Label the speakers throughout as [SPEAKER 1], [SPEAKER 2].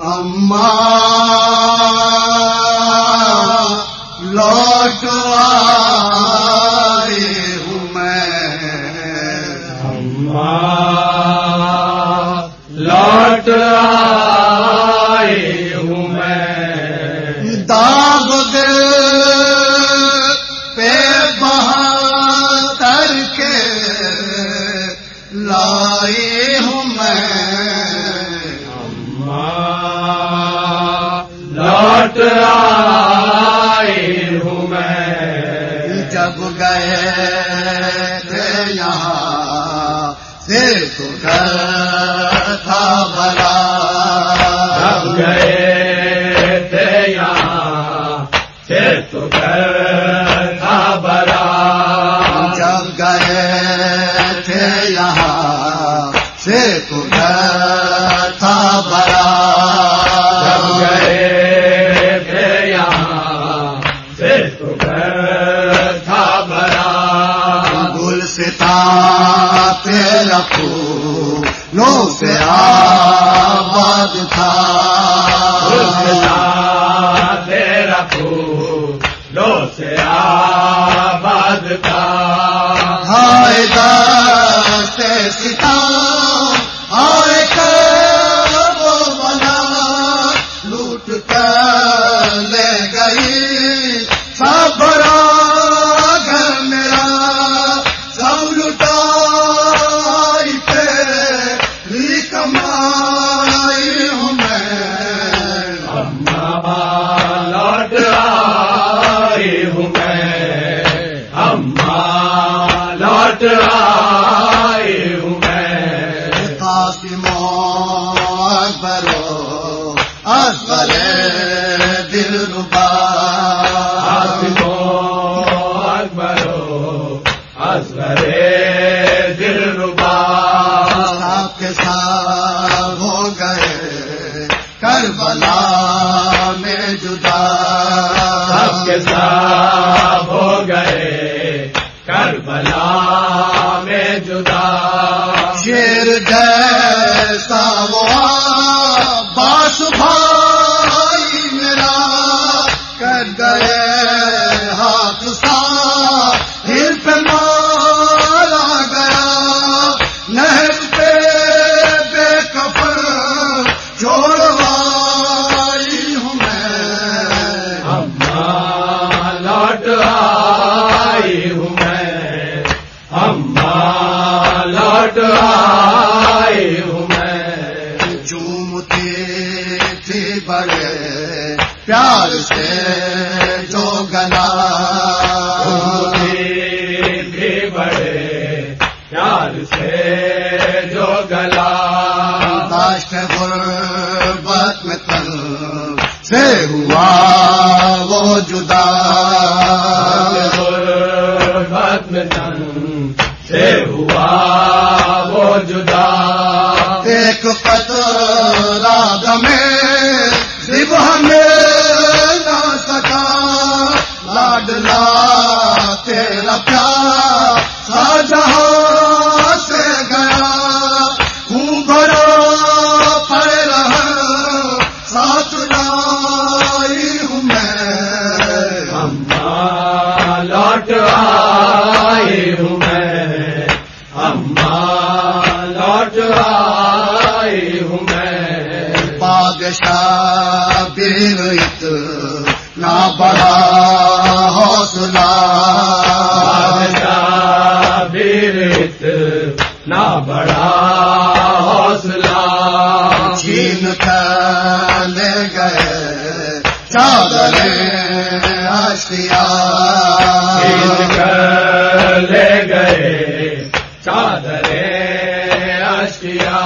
[SPEAKER 1] اماں لوٹ آئی ہوں میں۔
[SPEAKER 2] اماں لوٹ آئی ہوں میں۔
[SPEAKER 1] داغ دل پہ بہتر کے لائی ہوں میں۔
[SPEAKER 2] لوٹ ہوں میں۔
[SPEAKER 1] جب گئے تھے یہاں سے تو گھر تھا بلا
[SPEAKER 2] جب گئے تھے یہاں سے تو گھر تھا بڑا
[SPEAKER 1] جب گئے تھے یہاں سے تو گھر ستا تیرا پھولوں سے آباد تھا۔
[SPEAKER 2] تیرا لو سے آباد کا
[SPEAKER 1] ہائے دست ستا ہائے کر وہ بنا لوٹ کر لے گئی۔ سب کربلا میں جدا۔
[SPEAKER 2] سب کے ساتھ ہو گئے کربلا
[SPEAKER 1] شیر جیسا وہ باس بھائی میرا کر گئے پیار سے جو گلا۔
[SPEAKER 2] بھی بڑے پیار سے جو گلا
[SPEAKER 1] داشت غربت میں سے ہوا وہ جدا
[SPEAKER 2] غربت میں تن سے ہوا وہ جدا۔
[SPEAKER 1] ایک قطرہ دمیں ہمیں بادشاہ بیرت نہ بڑا چادر
[SPEAKER 2] لے گئے چادر اشیا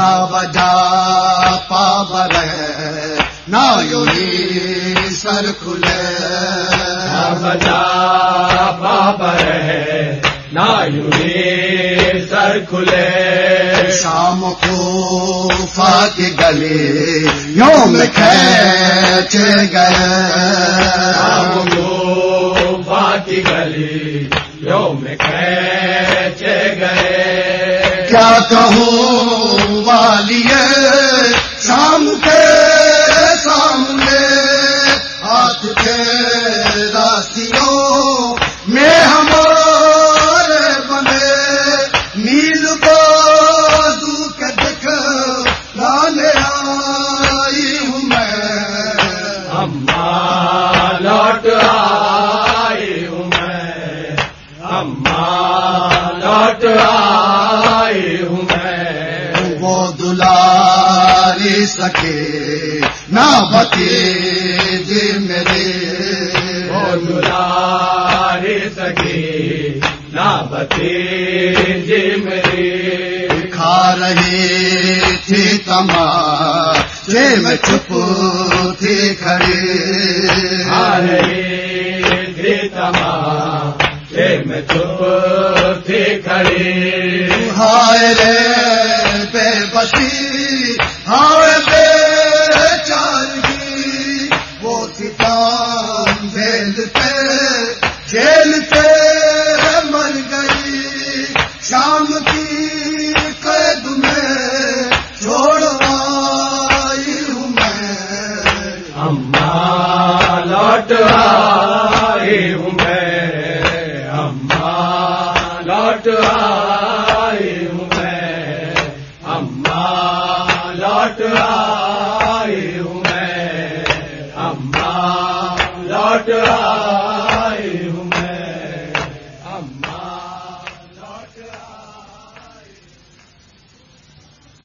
[SPEAKER 1] کیا وجہ پاور نہ یونی سر کھلے
[SPEAKER 2] بجا بابر ہے نا یونی سر کھلے
[SPEAKER 1] شام کو فاق گلے یوم کھینچ گئے
[SPEAKER 2] شام کو باقی گلی یوم کھینچ گئے
[SPEAKER 1] کیا کہوں والیے شام کے سامنے، ہاتھ کے راستوں میں ہمارے بنے۔ نیل بازو کے دکھ لانے آئی ہوں میں۔
[SPEAKER 2] اماں لوٹ آئی ہوں میں۔ اماں لوٹ آئی
[SPEAKER 1] سکے نہ بتی جی میرے۔
[SPEAKER 2] وہ دلاری سکی نہ بتی جی میری
[SPEAKER 1] کھا رہی تھی تما میں چپ تھی کھڑی
[SPEAKER 2] لوٹ آئی ہوں میں اماں لوٹ آئی ہوں میں اماں لوٹ آئی ہوں میں اماں لوٹ